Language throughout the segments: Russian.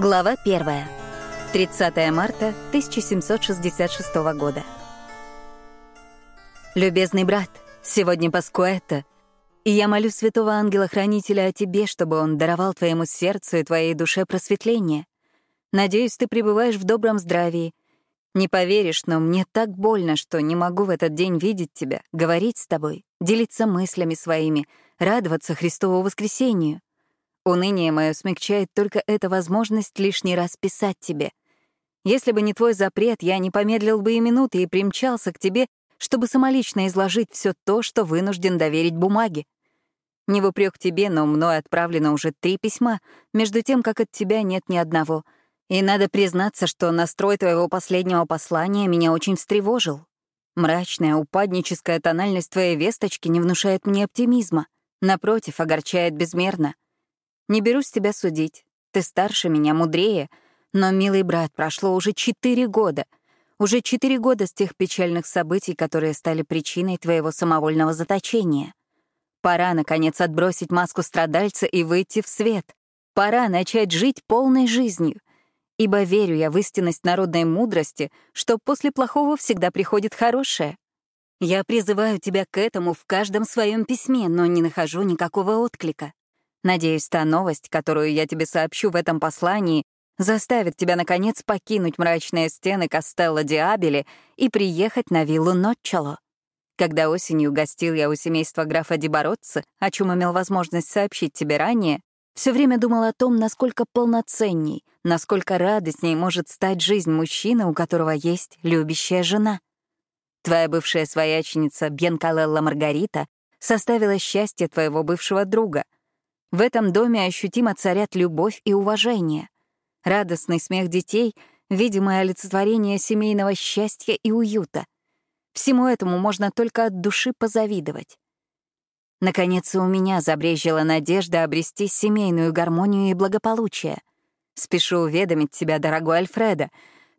Глава 1. 30 марта 1766 года. Любезный брат, сегодня Паскуэта, и я молю святого ангела-хранителя о тебе, чтобы он даровал твоему сердцу и твоей душе просветление. Надеюсь, ты пребываешь в добром здравии. Не поверишь, но мне так больно, что не могу в этот день видеть тебя, говорить с тобой, делиться мыслями своими, радоваться Христову воскресению. Уныние мое смягчает только эта возможность лишний раз писать тебе. Если бы не твой запрет, я не помедлил бы и минуты и примчался к тебе, чтобы самолично изложить все то, что вынужден доверить бумаге. Не в тебе, но мной отправлено уже три письма, между тем, как от тебя нет ни одного. И надо признаться, что настрой твоего последнего послания меня очень встревожил. Мрачная, упадническая тональность твоей весточки не внушает мне оптимизма. Напротив, огорчает безмерно. Не берусь тебя судить. Ты старше меня, мудрее. Но, милый брат, прошло уже четыре года. Уже четыре года с тех печальных событий, которые стали причиной твоего самовольного заточения. Пора, наконец, отбросить маску страдальца и выйти в свет. Пора начать жить полной жизнью. Ибо верю я в истинность народной мудрости, что после плохого всегда приходит хорошее. Я призываю тебя к этому в каждом своем письме, но не нахожу никакого отклика. Надеюсь, та новость, которую я тебе сообщу в этом послании, заставит тебя, наконец, покинуть мрачные стены Костелло Диабели и приехать на виллу Нотчало. Когда осенью гостил я у семейства графа Дибородца, о чем имел возможность сообщить тебе ранее, все время думал о том, насколько полноценней, насколько радостней может стать жизнь мужчины, у которого есть любящая жена. Твоя бывшая свояченица Бьенкалелла Маргарита составила счастье твоего бывшего друга — в этом доме ощутимо царят любовь и уважение. Радостный смех детей — видимое олицетворение семейного счастья и уюта. Всему этому можно только от души позавидовать. Наконец, у меня забрежила надежда обрести семейную гармонию и благополучие. Спешу уведомить тебя, дорогой Альфреда.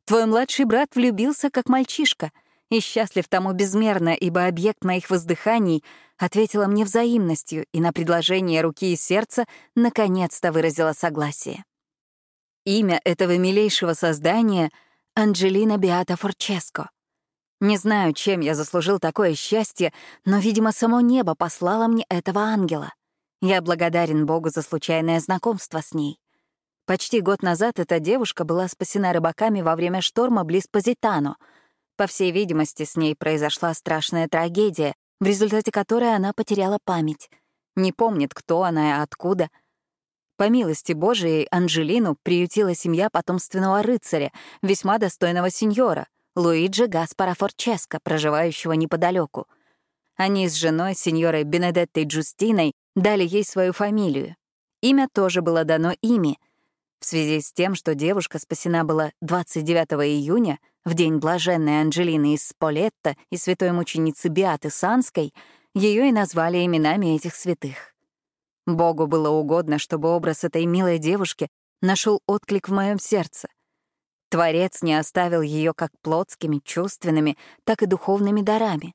Твой младший брат влюбился как мальчишка — и счастлив тому безмерно, ибо объект моих воздыханий ответила мне взаимностью и на предложение руки и сердца наконец-то выразила согласие. Имя этого милейшего создания — Анджелина Биата Форческо. Не знаю, чем я заслужил такое счастье, но, видимо, само небо послало мне этого ангела. Я благодарен Богу за случайное знакомство с ней. Почти год назад эта девушка была спасена рыбаками во время шторма близ Позитано — по всей видимости, с ней произошла страшная трагедия, в результате которой она потеряла память. Не помнит, кто она и откуда. По милости Божией, Анжелину приютила семья потомственного рыцаря, весьма достойного сеньора, Луиджи Гаспара Форческо, проживающего неподалеку. Они с женой, сеньорой Бенедеттой Джустиной, дали ей свою фамилию. Имя тоже было дано ими. В связи с тем, что девушка спасена была 29 июня, в день блаженной Анджелины из Сполетта и святой мученицы Биаты Санской ее и назвали именами этих святых. Богу было угодно, чтобы образ этой милой девушки нашел отклик в моем сердце. Творец не оставил ее как плотскими, чувственными, так и духовными дарами.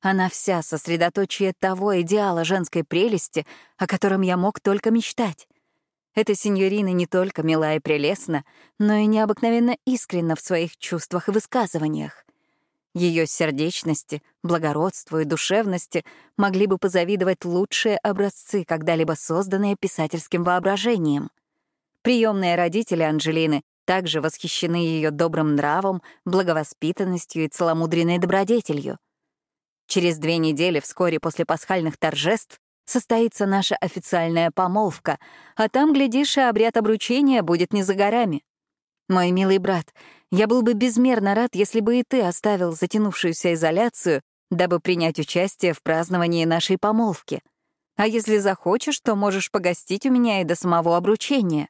Она вся сосредоточие того идеала женской прелести, о котором я мог только мечтать. Эта сеньорина не только мила и прелестна, но и необыкновенно искренна в своих чувствах и высказываниях. Ее сердечности, благородству и душевности могли бы позавидовать лучшие образцы, когда-либо созданные писательским воображением. Приемные родители Анжелины также восхищены ее добрым нравом, благовоспитанностью и целомудренной добродетелью. Через две недели вскоре после пасхальных торжеств состоится наша официальная помолвка, а там, глядишь, и обряд обручения будет не за горами. Мой милый брат, я был бы безмерно рад, если бы и ты оставил затянувшуюся изоляцию, дабы принять участие в праздновании нашей помолвки. А если захочешь, то можешь погостить у меня и до самого обручения.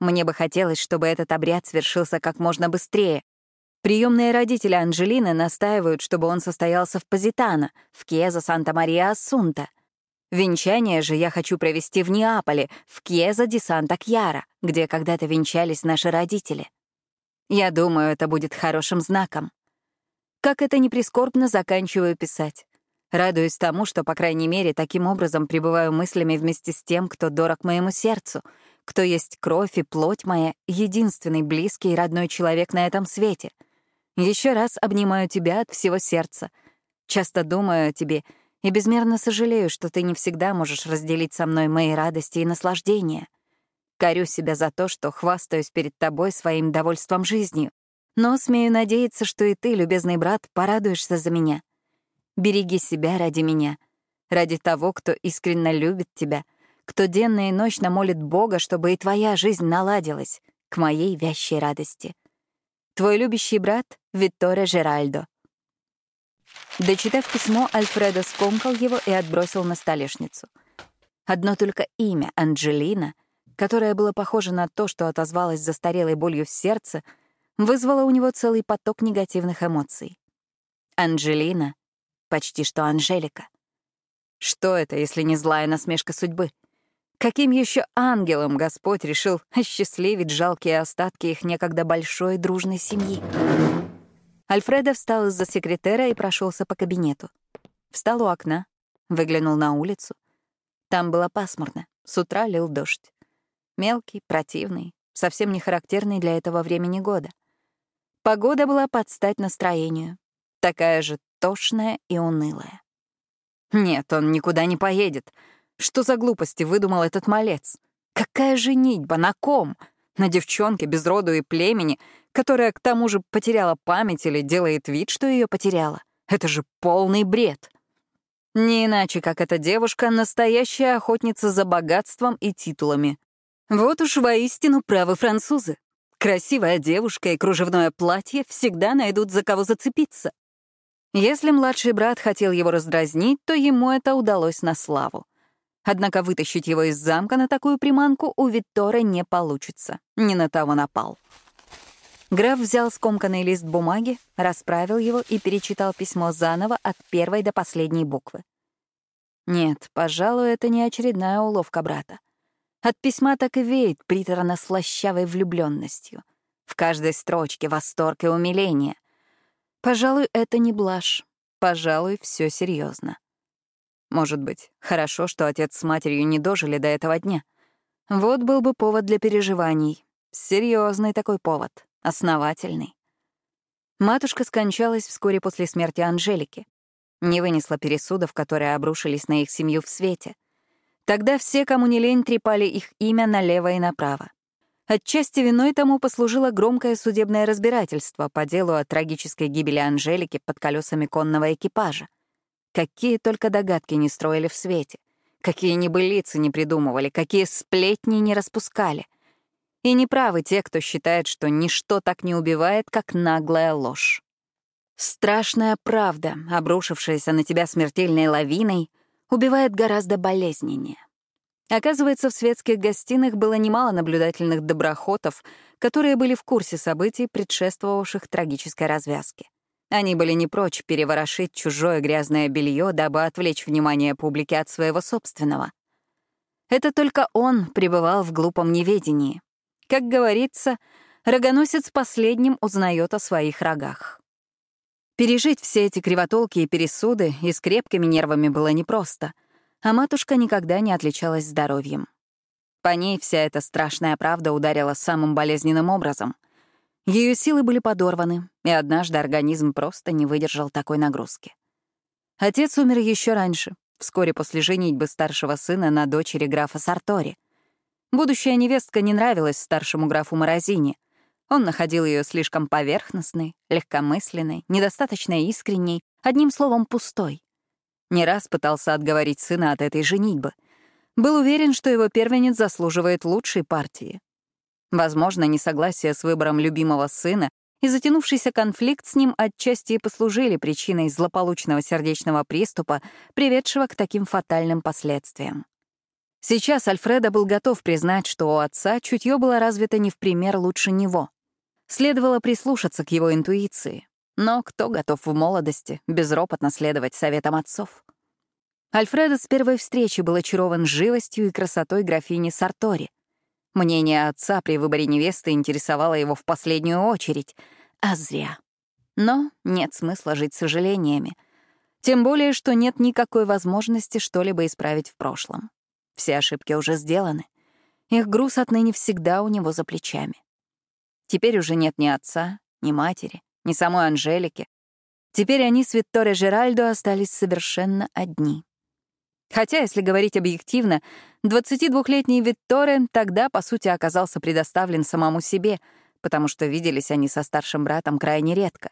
Мне бы хотелось, чтобы этот обряд свершился как можно быстрее. Приемные родители Анжелины настаивают, чтобы он состоялся в Позитано, в Кьеза Санта-Мария-Ассунта. Венчание же я хочу провести в Неаполе, в Кьеза ди Санта-Кьяра, где когда-то венчались наши родители. Я думаю, это будет хорошим знаком. Как это ни прискорбно, заканчиваю писать. Радуюсь тому, что, по крайней мере, таким образом пребываю мыслями вместе с тем, кто дорог моему сердцу, кто есть кровь и плоть моя, единственный близкий и родной человек на этом свете. Еще раз обнимаю тебя от всего сердца. Часто думаю о тебе и безмерно сожалею, что ты не всегда можешь разделить со мной мои радости и наслаждения. Корю себя за то, что хвастаюсь перед тобой своим довольством жизнью. Но смею надеяться, что и ты, любезный брат, порадуешься за меня. Береги себя ради меня, ради того, кто искренне любит тебя — кто денно и ночно молит Бога, чтобы и твоя жизнь наладилась, к моей вящей радости. Твой любящий брат Витторе Жеральдо. Дочитав письмо, Альфредо скомкал его и отбросил на столешницу. Одно только имя Анджелина, которое было похоже на то, что отозвалось застарелой болью в сердце, вызвало у него целый поток негативных эмоций. Анджелина — почти что Анжелика. Что это, если не злая насмешка судьбы? Каким еще ангелом Господь решил осчастливить жалкие остатки их некогда большой дружной семьи? Альфредо встал из-за секретера и прошелся по кабинету. Встал у окна, выглянул на улицу. Там было пасмурно, с утра лил дождь. Мелкий, противный, совсем не характерный для этого времени года. Погода была под стать настроению, такая же тошная и унылая. Нет, он никуда не поедет — что за глупости выдумал этот малец? Какая женитьба? На ком? На девчонке без роду и племени, которая к тому же потеряла память или делает вид, что ее потеряла. Это же полный бред. Не иначе, как эта девушка — настоящая охотница за богатством и титулами. Вот уж воистину правы французы. Красивая девушка и кружевное платье всегда найдут за кого зацепиться. Если младший брат хотел его раздразнить, то ему это удалось на славу. Однако вытащить его из замка на такую приманку у Витторы не получится. Не на того напал. Граф взял скомканный лист бумаги, расправил его и перечитал письмо заново от первой до последней буквы. Нет, пожалуй, это не очередная уловка брата. От письма так и веет приторно-слащавой влюбленностью. В каждой строчке восторг и умиление. Пожалуй, это не блажь. Пожалуй, все серьезно. Может быть, хорошо, что отец с матерью не дожили до этого дня. Вот был бы повод для переживаний. Серьезный такой повод, основательный. Матушка скончалась вскоре после смерти Анжелики. Не вынесла пересудов, которые обрушились на их семью в свете. Тогда все, кому не лень, трепали их имя налево и направо. Отчасти виной тому послужило громкое судебное разбирательство по делу о трагической гибели Анжелики под колесами конного экипажа. Какие только догадки не строили в свете, какие небылицы не придумывали, какие сплетни не распускали. И неправы те, кто считает, что ничто так не убивает, как наглая ложь. Страшная правда, обрушившаяся на тебя смертельной лавиной, убивает гораздо болезненнее. Оказывается, в светских гостиных было немало наблюдательных доброхотов, которые были в курсе событий, предшествовавших трагической развязке. Они были не прочь переворошить чужое грязное белье, дабы отвлечь внимание публики от своего собственного. Это только он пребывал в глупом неведении. Как говорится, рогоносец последним узнает о своих рогах. Пережить все эти кривотолки и пересуды и с крепкими нервами было непросто, а матушка никогда не отличалась здоровьем. По ней вся эта страшная правда ударила самым болезненным образом — ее силы были подорваны, и однажды организм просто не выдержал такой нагрузки. Отец умер еще раньше, вскоре после женитьбы старшего сына на дочери графа Сартори. Будущая невестка не нравилась старшему графу Морозини. Он находил ее слишком поверхностной, легкомысленной, недостаточно искренней, одним словом, пустой. Не раз пытался отговорить сына от этой женитьбы. Был уверен, что его первенец заслуживает лучшей партии, Возможно, несогласие с выбором любимого сына и затянувшийся конфликт с ним отчасти и послужили причиной злополучного сердечного приступа, приведшего к таким фатальным последствиям. Сейчас Альфреда был готов признать, что у отца чутье было развито не в пример лучше него. Следовало прислушаться к его интуиции. Но кто готов в молодости безропотно следовать советам отцов? Альфреда с первой встречи был очарован живостью и красотой графини Сартори. Мнение отца при выборе невесты интересовало его в последнюю очередь, а зря. Но нет смысла жить сожалениями. Тем более, что нет никакой возможности что-либо исправить в прошлом. Все ошибки уже сделаны. Их груз отныне всегда у него за плечами. Теперь уже нет ни отца, ни матери, ни самой Анжелики. Теперь они с Витторе Жеральдо остались совершенно одни. Хотя, если говорить объективно, 22-летний Витторе тогда, по сути, оказался предоставлен самому себе, потому что виделись они со старшим братом крайне редко.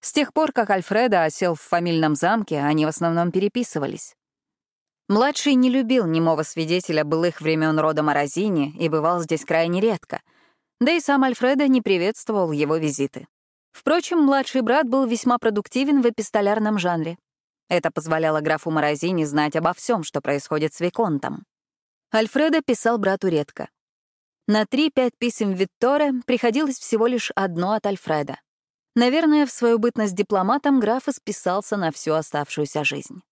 С тех пор, как Альфредо осел в фамильном замке, они в основном переписывались. Младший не любил немого свидетеля былых времен рода Морозини и бывал здесь крайне редко. Да и сам Альфредо не приветствовал его визиты. Впрочем, младший брат был весьма продуктивен в эпистолярном жанре. Это позволяло графу Морозини знать обо всем, что происходит с Виконтом. Альфредо писал брату редко. На три-пять писем Витторе приходилось всего лишь одно от Альфреда. Наверное, в свою бытность дипломатом граф исписался на всю оставшуюся жизнь.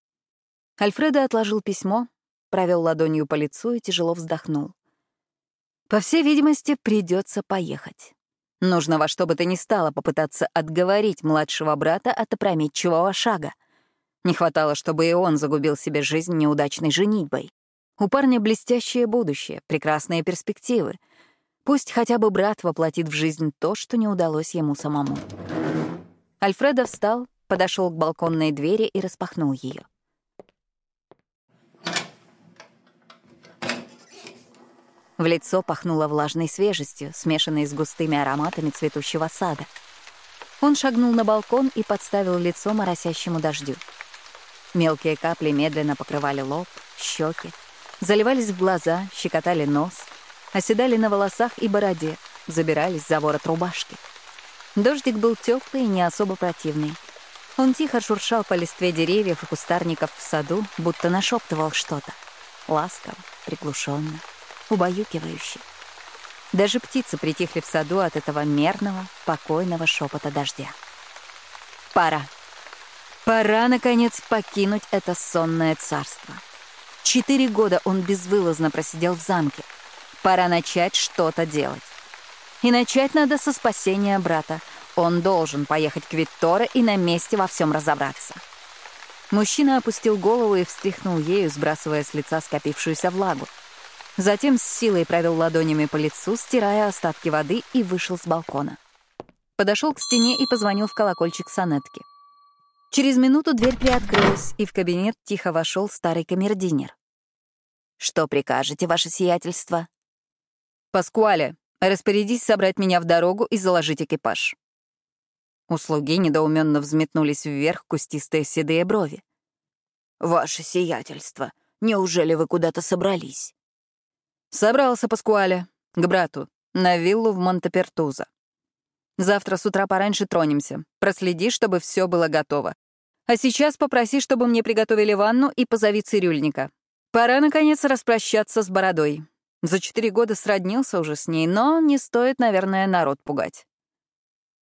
Альфредо отложил письмо, провел ладонью по лицу и тяжело вздохнул. По всей видимости, придется поехать. Нужно во что бы то ни стало попытаться отговорить младшего брата от опрометчивого шага. Не хватало, чтобы и он загубил себе жизнь неудачной женитьбой. У парня блестящее будущее, прекрасные перспективы. Пусть хотя бы брат воплотит в жизнь то, что не удалось ему самому. Альфредо встал, подошел к балконной двери и распахнул ее. В лицо пахнуло влажной свежестью, смешанной с густыми ароматами цветущего сада. Он шагнул на балкон и подставил лицо моросящему дождю. Мелкие капли медленно покрывали лоб, щеки, заливались в глаза, щекотали нос, оседали на волосах и бороде, забирались за ворот рубашки. Дождик был теплый и не особо противный. Он тихо шуршал по листве деревьев и кустарников в саду, будто нашептывал что-то. Ласково, приглушенно убаюкивающий. Даже птицы притихли в саду от этого мерного, покойного шепота дождя. Пора. Пора, наконец, покинуть это сонное царство. Четыре года он безвылазно просидел в замке. Пора начать что-то делать. И начать надо со спасения брата. Он должен поехать к Витторе и на месте во всем разобраться. Мужчина опустил голову и встряхнул ею, сбрасывая с лица скопившуюся влагу. Затем с силой провел ладонями по лицу, стирая остатки воды, и вышел с балкона. Подошел к стене и позвонил в колокольчик сонетки. Через минуту дверь приоткрылась, и в кабинет тихо вошел старый камердинер. «Что прикажете, ваше сиятельство?» «Паскуале, распорядись собрать меня в дорогу и заложить экипаж». У слуги недоуменно взметнулись вверх кустистые седые брови. «Ваше сиятельство, неужели вы куда-то собрались?» Собрался Паскуале к брату на виллу в Монтепертуза. Завтра с утра пораньше тронемся. Проследи, чтобы все было готово. А сейчас попроси, чтобы мне приготовили ванну и позови цирюльника. Пора, наконец, распрощаться с бородой. За четыре года сроднился уже с ней, но не стоит, наверное, народ пугать.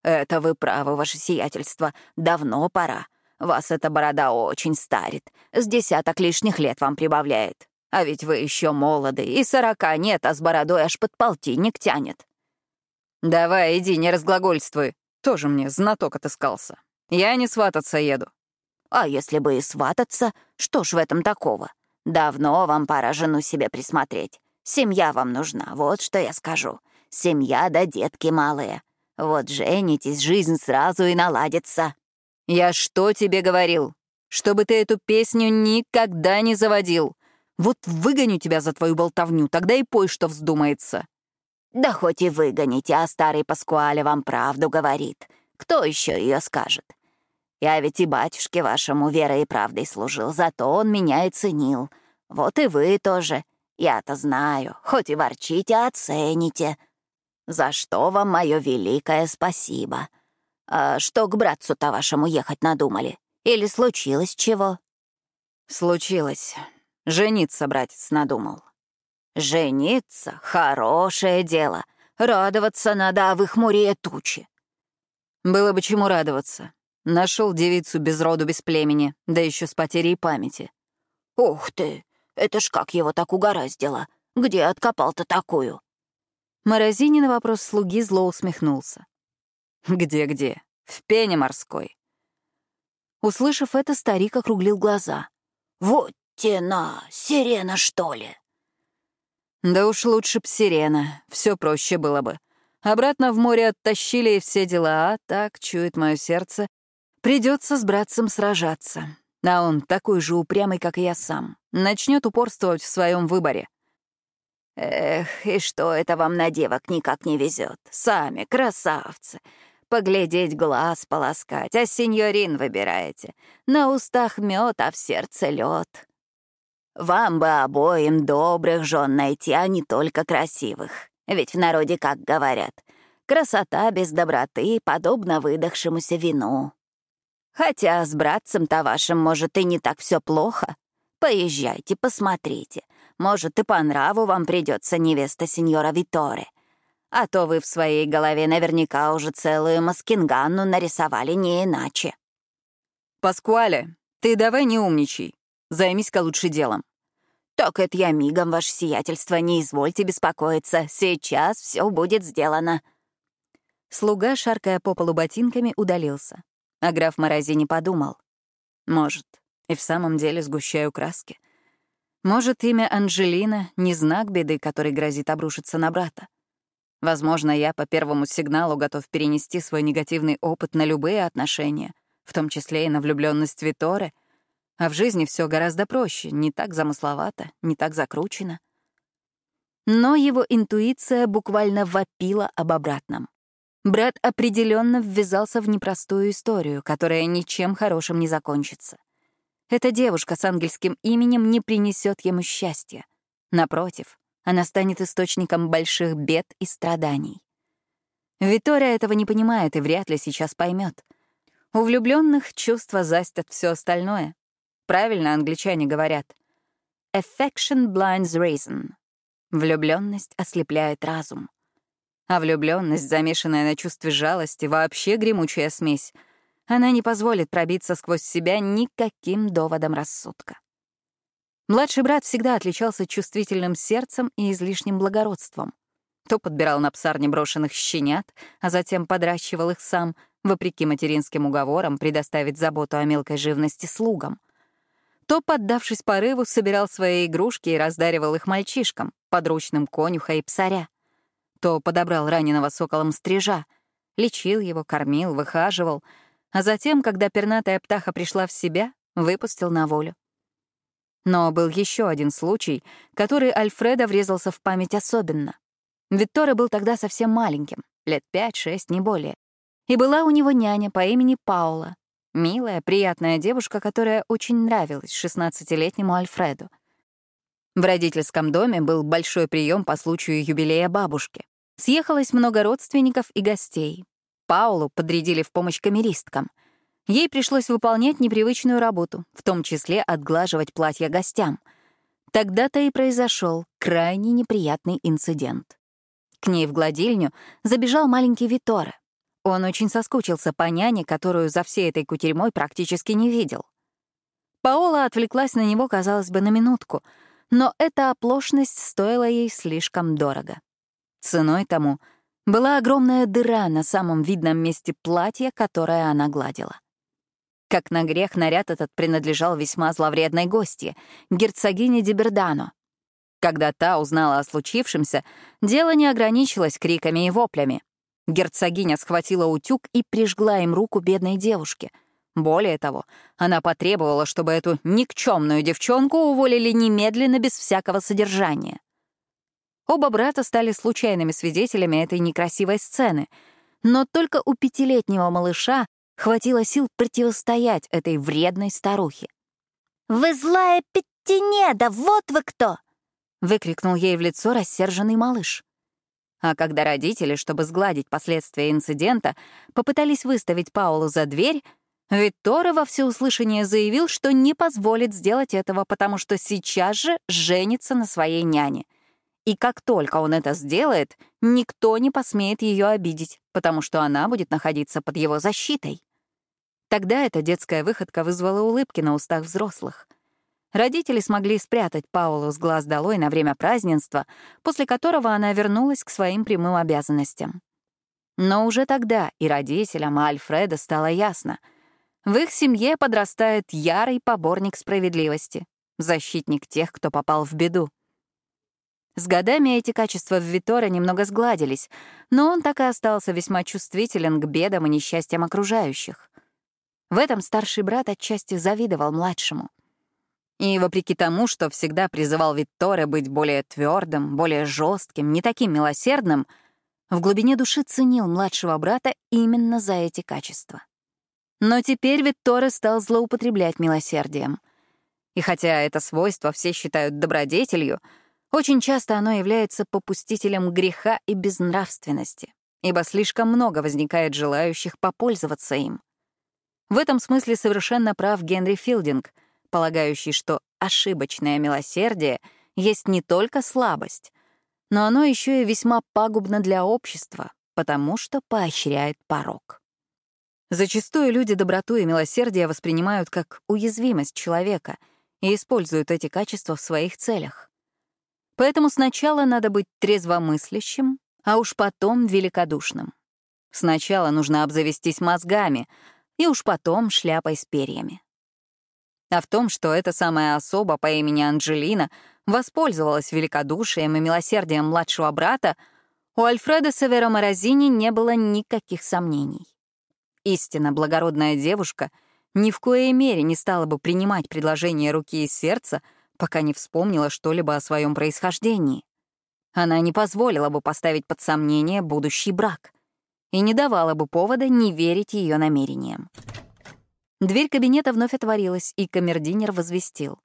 «Это вы правы, ваше сиятельство. Давно пора. Вас эта борода очень старит. С десяток лишних лет вам прибавляет. А ведь вы еще молоды, и сорока нет, а с бородой аж под полтинник тянет. Давай, иди, не разглагольствуй. Тоже мне знаток отыскался. Я не свататься еду. А если бы и свататься, что ж в этом такого? Давно вам пора жену себе присмотреть. Семья вам нужна, вот что я скажу. Семья да детки малые. Вот женитесь, жизнь сразу и наладится. Я что тебе говорил? Чтобы ты эту песню никогда не заводил. Вот выгоню тебя за твою болтовню, тогда и пой, что вздумается». «Да хоть и выгоните, а старый Паскуале вам правду говорит. Кто еще ее скажет? Я ведь и батюшке вашему верой и правдой служил, зато он меня и ценил. Вот и вы тоже. Я-то знаю, хоть и ворчите, оцените. За что вам мое великое спасибо. А что к братцу-то вашему ехать надумали? Или случилось чего?» «Случилось. Жениться братец надумал. Жениться — хорошее дело. Радоваться надо, а в их море тучи. Было бы чему радоваться. Нашел девицу без роду, без племени, да еще с потерей памяти. Ух ты, это ж как его так угораздило. Где откопал-то такую? Морозини на вопрос слуги зло усмехнулся. «Где-где? В пене морской». Услышав это, старик округлил глаза. «Вот Тена, сирена, что ли?» Да уж лучше б сирена, все проще было бы. Обратно в море оттащили и все дела, а так, чует мое сердце, придется с братцем сражаться. А он такой же упрямый, как и я сам. Начнет упорствовать в своем выборе. Эх, и что это вам на девок никак не везет? Сами красавцы. Поглядеть, глаз полоскать, а сеньорин выбираете. На устах мед, а в сердце лед. Вам бы обоим добрых жен найти, а не только красивых. Ведь в народе как говорят, красота без доброты подобна выдохшемуся вину. Хотя с братцем-то вашим, может, и не так все плохо. Поезжайте, посмотрите. Может, и по нраву вам придется невеста сеньора Виторе. А то вы в своей голове наверняка уже целую маскинганну нарисовали не иначе. «Паскуале, ты давай не умничай. Займись-ка лучше делом». «Так это я мигом, ваше сиятельство, не извольте беспокоиться. Сейчас все будет сделано». Слуга, шаркая по полу ботинками, удалился. А граф Морозини подумал. Может, и в самом деле сгущаю краски. Может, имя Анжелина — не знак беды, который грозит обрушиться на брата. Возможно, я по первому сигналу готов перенести свой негативный опыт на любые отношения, в том числе и на влюбленность Виторы, а в жизни все гораздо проще, не так замысловато, не так закручено. Но его интуиция буквально вопила об обратном. Брат определенно ввязался в непростую историю, которая ничем хорошим не закончится. Эта девушка с ангельским именем не принесет ему счастья. Напротив, она станет источником больших бед и страданий. Витория этого не понимает и вряд ли сейчас поймет. У влюбленных чувства застят все остальное. Правильно англичане говорят. Affection blinds reason. Влюбленность ослепляет разум. А влюбленность, замешанная на чувстве жалости, вообще гремучая смесь — она не позволит пробиться сквозь себя никаким доводом рассудка. Младший брат всегда отличался чувствительным сердцем и излишним благородством. То подбирал на псарне брошенных щенят, а затем подращивал их сам, вопреки материнским уговорам предоставить заботу о мелкой живности слугам. То, поддавшись порыву, собирал свои игрушки и раздаривал их мальчишкам, подручным конюха и псаря. То подобрал раненого соколом стрижа, лечил его, кормил, выхаживал — а затем, когда пернатая птаха пришла в себя, выпустил на волю. Но был еще один случай, который Альфреда врезался в память особенно. Викторе был тогда совсем маленьким, лет пять-шесть, не более. И была у него няня по имени Паула, милая, приятная девушка, которая очень нравилась шестнадцатилетнему Альфреду. В родительском доме был большой прием по случаю юбилея бабушки. Съехалось много родственников и гостей. Паулу подрядили в помощь камеристкам. Ей пришлось выполнять непривычную работу, в том числе отглаживать платья гостям. Тогда-то и произошел крайне неприятный инцидент. К ней в гладильню забежал маленький Виторе. Он очень соскучился по няне, которую за всей этой кутерьмой практически не видел. Паола отвлеклась на него, казалось бы, на минутку, но эта оплошность стоила ей слишком дорого. Ценой тому — была огромная дыра на самом видном месте платья, которое она гладила. Как на грех, наряд этот принадлежал весьма зловредной гостье, герцогине Дибердано. Когда та узнала о случившемся, дело не ограничилось криками и воплями. Герцогиня схватила утюг и прижгла им руку бедной девушке. Более того, она потребовала, чтобы эту никчемную девчонку уволили немедленно без всякого содержания. Оба брата стали случайными свидетелями этой некрасивой сцены, но только у пятилетнего малыша хватило сил противостоять этой вредной старухе. «Вы злая Петтинеда, вот вы кто!» — выкрикнул ей в лицо рассерженный малыш. А когда родители, чтобы сгладить последствия инцидента, попытались выставить Паулу за дверь, Витторе во всеуслышание заявил, что не позволит сделать этого, потому что сейчас же женится на своей няне — и как только он это сделает, никто не посмеет ее обидеть, потому что она будет находиться под его защитой. Тогда эта детская выходка вызвала улыбки на устах взрослых. Родители смогли спрятать Паулу с глаз долой на время празднества, после которого она вернулась к своим прямым обязанностям. Но уже тогда и родителям, и Альфреда стало ясно. В их семье подрастает ярый поборник справедливости, защитник тех, кто попал в беду. С годами эти качества в Виторе немного сгладились, но он так и остался весьма чувствителен к бедам и несчастьям окружающих. В этом старший брат отчасти завидовал младшему. И вопреки тому, что всегда призывал Витторе быть более твердым, более жестким, не таким милосердным, в глубине души ценил младшего брата именно за эти качества. Но теперь Витторе стал злоупотреблять милосердием. И хотя это свойство все считают добродетелью, очень часто оно является попустителем греха и безнравственности, ибо слишком много возникает желающих попользоваться им. В этом смысле совершенно прав Генри Филдинг, полагающий, что ошибочное милосердие есть не только слабость, но оно еще и весьма пагубно для общества, потому что поощряет порог. Зачастую люди доброту и милосердие воспринимают как уязвимость человека и используют эти качества в своих целях. Поэтому сначала надо быть трезвомыслящим, а уж потом великодушным. Сначала нужно обзавестись мозгами, и уж потом шляпой с перьями. А в том, что эта самая особа по имени Анджелина воспользовалась великодушием и милосердием младшего брата, у Альфреда Северо Морозини не было никаких сомнений. Истинно благородная девушка ни в коей мере не стала бы принимать предложение руки и сердца, пока не вспомнила что-либо о своем происхождении. Она не позволила бы поставить под сомнение будущий брак и не давала бы повода не верить ее намерениям. Дверь кабинета вновь отворилась, и камердинер возвестил.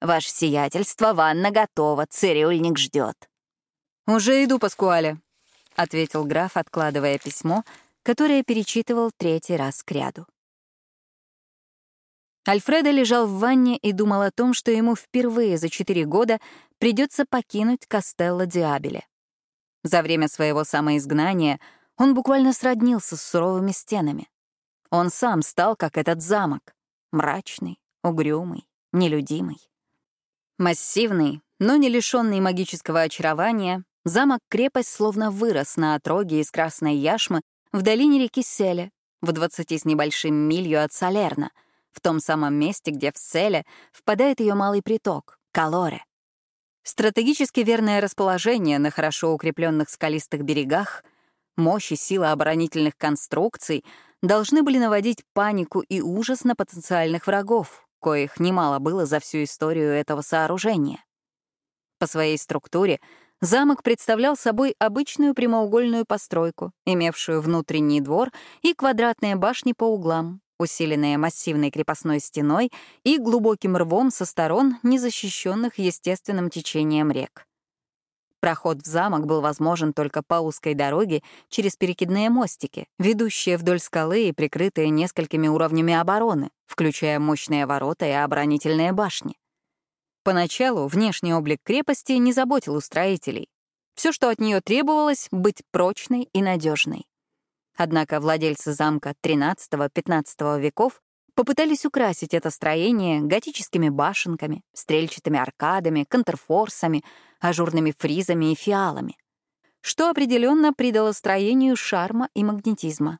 «Ваше сиятельство, ванна готова, цирюльник ждет». «Уже иду, Паскуале», — ответил граф, откладывая письмо, которое перечитывал третий раз к ряду. Альфредо лежал в ванне и думал о том, что ему впервые за четыре года придется покинуть Кастелло Диабеле. За время своего самоизгнания он буквально сроднился с суровыми стенами. Он сам стал как этот замок — мрачный, угрюмый, нелюдимый. Массивный, но не лишенный магического очарования, замок-крепость словно вырос на отроге из красной яшмы в долине реки Селе, в двадцати с небольшим милью от Салерна — в том самом месте, где в Селе впадает ее малый приток — Калоре. Стратегически верное расположение на хорошо укрепленных скалистых берегах, мощь и сила оборонительных конструкций должны были наводить панику и ужас на потенциальных врагов, коих немало было за всю историю этого сооружения. По своей структуре замок представлял собой обычную прямоугольную постройку, имевшую внутренний двор и квадратные башни по углам, усиленные массивной крепостной стеной и глубоким рвом со сторон, незащищенных естественным течением рек. Проход в замок был возможен только по узкой дороге через перекидные мостики, ведущие вдоль скалы и прикрытые несколькими уровнями обороны, включая мощные ворота и оборонительные башни. Поначалу внешний облик крепости не заботил устроителей. Все, что от нее требовалось, — быть прочной и надежной. Однако владельцы замка XIII-XV веков попытались украсить это строение готическими башенками, стрельчатыми аркадами, контрфорсами, ажурными фризами и фиалами, что определенно придало строению шарма и магнетизма.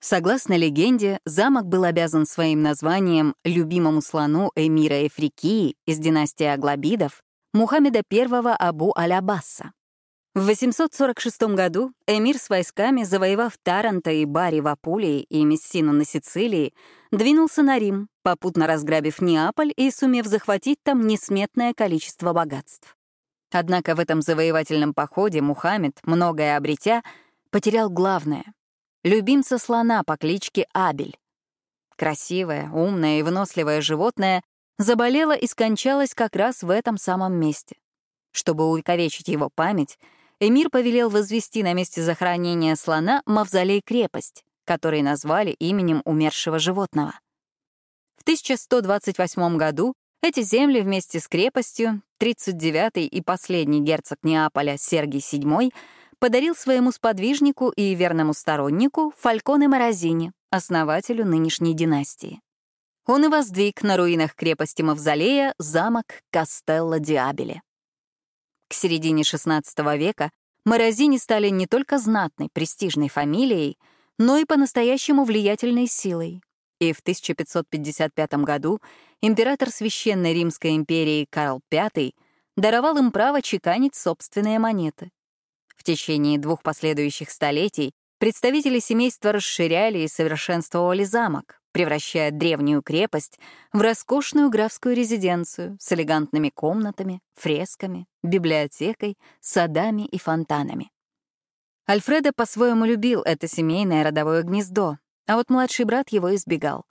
Согласно легенде, замок был обязан своим названием любимому слону эмира Эфрикии из династии Аглабидов Мухаммеда I Абу Аль-Аббаса. В 846 году эмир с войсками, завоевав Таранто и Бари в Апулии и Мессину на Сицилии, двинулся на Рим, попутно разграбив Неаполь и сумев захватить там несметное количество богатств. Однако в этом завоевательном походе Мухаммед, многое обретя, потерял главное — любимца слона по кличке Абель. Красивое, умное и выносливое животное заболело и скончалось как раз в этом самом месте. Чтобы увековечить его память, эмир повелел возвести на месте захоронения слона мавзолей-крепость, который назвали именем умершего животного. В 1128 году эти земли вместе с крепостью 39-й и последний герцог Неаполя Сергий VII подарил своему сподвижнику и верному стороннику Фальконе Морозине, основателю нынешней династии. Он и воздвиг на руинах крепости Мавзолея замок Кастелло Диабеле. К середине XVI века Морозини стали не только знатной, престижной фамилией, но и по-настоящему влиятельной силой. И в 1555 году император Священной Римской империи Карл V даровал им право чеканить собственные монеты. В течение двух последующих столетий представители семейства расширяли и совершенствовали замок, превращая древнюю крепость в роскошную графскую резиденцию с элегантными комнатами, фресками, библиотекой, садами и фонтанами. Альфредо по-своему любил это семейное родовое гнездо, а вот младший брат его избегал.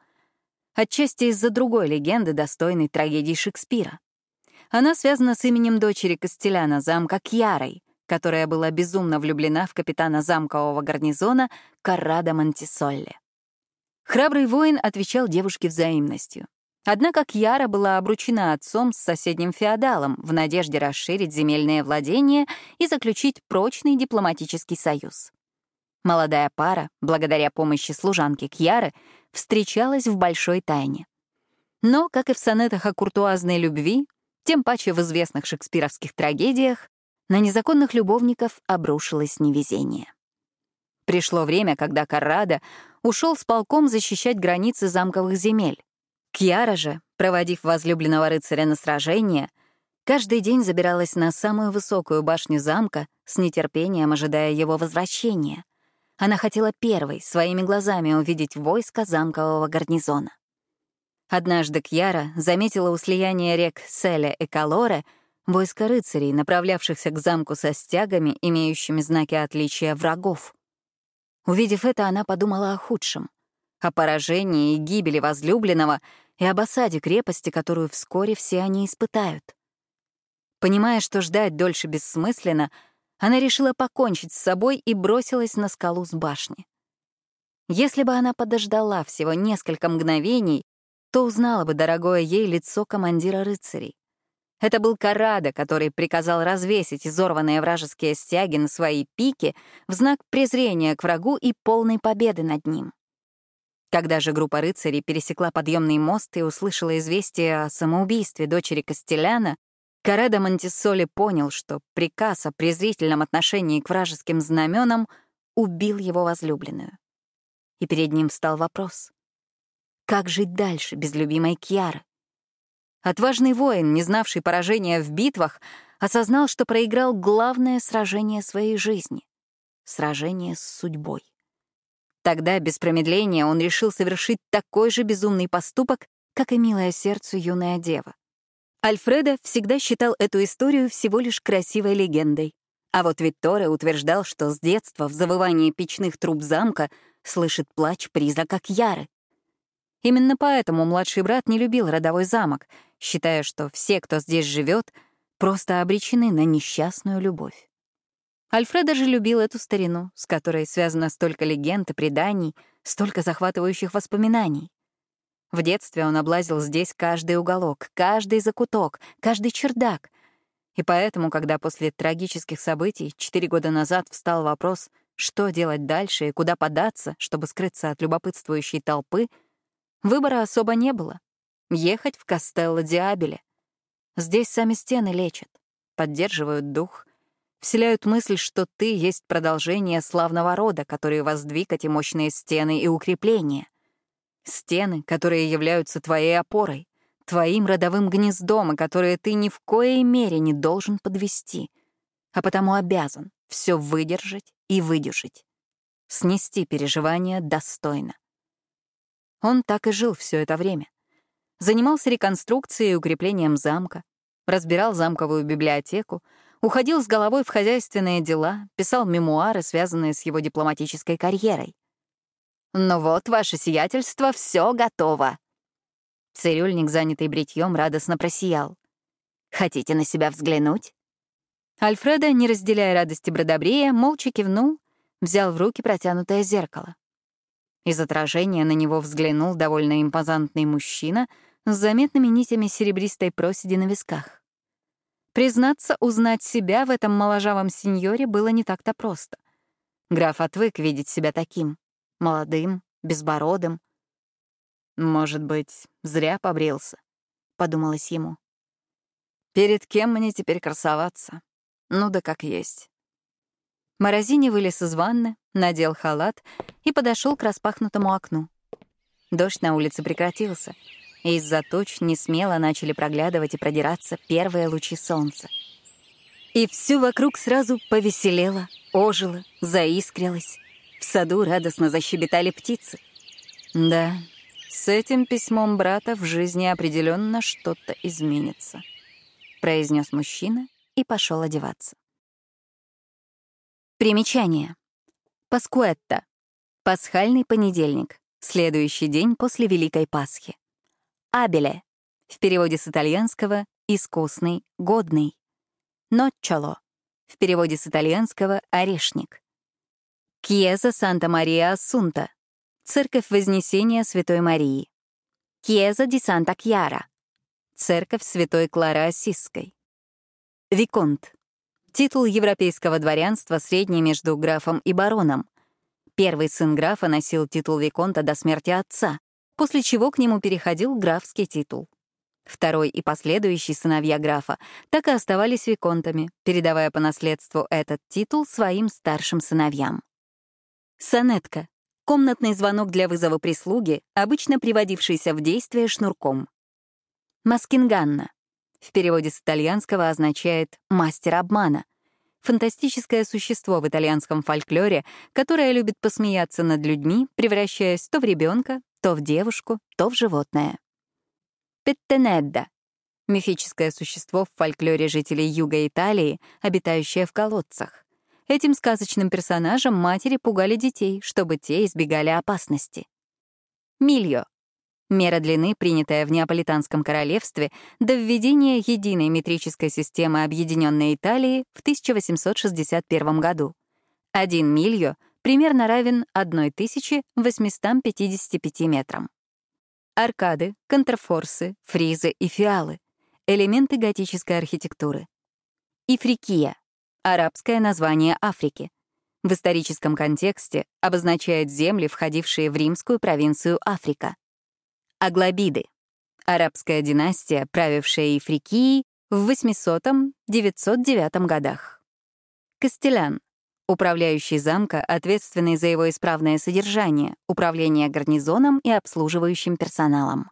Отчасти из-за другой легенды, достойной трагедии Шекспира. Она связана с именем дочери Костеляна замка Кьярой, которая была безумно влюблена в капитана замкового гарнизона Каррада Монтисолли. Храбрый воин отвечал девушке взаимностью. Однако Кьяра была обручена отцом с соседним феодалом в надежде расширить земельные владения и заключить прочный дипломатический союз. Молодая пара, благодаря помощи служанки Кьяры, встречалась в большой тайне. Но, как и в сонетах о куртуазной любви, тем паче в известных шекспировских трагедиях, на незаконных любовников обрушилось невезение. Пришло время, когда Каррада ушел с полком защищать границы замковых земель. Кьяра же, проводив возлюбленного рыцаря на сражение, каждый день забиралась на самую высокую башню замка, с нетерпением ожидая его возвращения. Она хотела первой своими глазами увидеть войско замкового гарнизона. Однажды Кьяра заметила у слияния рек Селя и Калоре войско рыцарей, направлявшихся к замку со стягами, имеющими знаки отличия врагов. Увидев это, она подумала о худшем — о поражении и гибели возлюбленного и об осаде крепости, которую вскоре все они испытают. Понимая, что ждать дольше бессмысленно, она решила покончить с собой и бросилась на скалу с башни. Если бы она подождала всего несколько мгновений, то узнала бы дорогое ей лицо командира рыцарей. Это был Карада, который приказал развесить изорванные вражеские стяги на свои пики в знак презрения к врагу и полной победы над ним. Когда же группа рыцарей пересекла подъемный мост и услышала известие о самоубийстве дочери Костеляна, Кареда Монтиссоли понял, что приказ о презрительном отношении к вражеским знаменам убил его возлюбленную. И перед ним встал вопрос — как жить дальше без любимой Кьяры? Отважный воин, не знавший поражения в битвах, осознал, что проиграл главное сражение своей жизни — сражение с судьбой. Тогда, без промедления, он решил совершить такой же безумный поступок, как и милая сердцу юная дева. Альфредо всегда считал эту историю всего лишь красивой легендой. А вот Витторе утверждал, что с детства в завывании печных труб замка слышит плач призрака Кьяры. Именно поэтому младший брат не любил родовой замок, считая, что все, кто здесь живет, просто обречены на несчастную любовь. Альфредо же любил эту старину, с которой связано столько легенд и преданий, столько захватывающих воспоминаний. В детстве он облазил здесь каждый уголок, каждый закуток, каждый чердак. И поэтому, когда после трагических событий четыре года назад встал вопрос, что делать дальше и куда податься, чтобы скрыться от любопытствующей толпы — Выбора особо не было. Ехать в Кастелло Диабеле. Здесь сами стены лечат, поддерживают дух, вселяют мысль, что ты есть продолжение славного рода, который воздвиг эти мощные стены и укрепления. Стены, которые являются твоей опорой, твоим родовым гнездом, и которые ты ни в коей мере не должен подвести, а потому обязан все выдержать и выдержать, снести переживания достойно. Он так и жил все это время. Занимался реконструкцией и укреплением замка, разбирал замковую библиотеку, уходил с головой в хозяйственные дела, писал мемуары, связанные с его дипломатической карьерой. «Ну вот, ваше сиятельство, все готово!» Цирюльник, занятый бритьем, радостно просиял. «Хотите на себя взглянуть?» Альфреда, не разделяя радости Бродобрея, молча кивнул, взял в руки протянутое зеркало. Из отражения на него взглянул довольно импозантный мужчина с заметными нитями серебристой проседи на висках. Признаться, узнать себя в этом моложавом сеньоре было не так-то просто. Граф отвык видеть себя таким — молодым, безбородым. «Может быть, зря побрился», — подумалось ему. «Перед кем мне теперь красоваться? Ну да как есть». Морозини вылез из ванны, надел халат и подошел к распахнутому окну. Дождь на улице прекратился. из-за туч не смело начали проглядывать и продираться первые лучи солнца. И все вокруг сразу повеселело, ожило, заискрилось. В саду радостно защебетали птицы. Да, с этим письмом брата в жизни определенно что-то изменится, произнес мужчина и пошел одеваться. Примечание. Паскуэтта. Пасхальный понедельник. Следующий день после Великой Пасхи. Абеле. В переводе с итальянского «искусный», «годный». Ноччало. В переводе с итальянского «орешник». Кьеза Санта-Мария Ассунта. Церковь Вознесения Святой Марии. Кьеза ди Санта-Кьяра. Церковь Святой Клары Осисской. Виконт. Титул европейского дворянства средний между графом и бароном. Первый сын графа носил титул Виконта до смерти отца, после чего к нему переходил графский титул. Второй и последующие сыновья графа так и оставались виконтами, передавая по наследству этот титул своим старшим сыновьям. Сонетка — комнатный звонок для вызова прислуги, обычно приводившийся в действие шнурком. Маскинганна — в переводе с итальянского означает «мастер обмана», фантастическое существо в итальянском фольклоре, которое любит посмеяться над людьми, превращаясь то в ребенка, то в девушку, то в животное. Петтенедда — мифическое существо в фольклоре жителей юга Италии, обитающее в колодцах. Этим сказочным персонажам матери пугали детей, чтобы те избегали опасности. Мильо — мера длины, принятая в Неаполитанском королевстве до введения единой метрической системы Объединенной Италии в 1861 году. Один мильо примерно равен 1855 метрам. Аркады, контрфорсы, фризы и фиалы — элементы готической архитектуры. Ифрикия — арабское название Африки. В историческом контексте обозначает земли, входившие в римскую провинцию Африка. Аглабиды — арабская династия, правившая Ифрикией в 800-909 годах. Кастелян управляющий замка, ответственный за его исправное содержание, управление гарнизоном и обслуживающим персоналом.